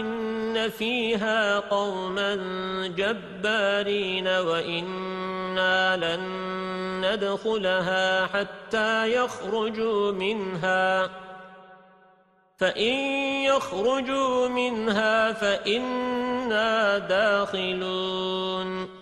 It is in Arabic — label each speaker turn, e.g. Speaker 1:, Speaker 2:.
Speaker 1: إن فيها قوما جبارين وإنا لن ندخلها حتى يخرجوا منها فإن يخرجوا منها فإنا داخلون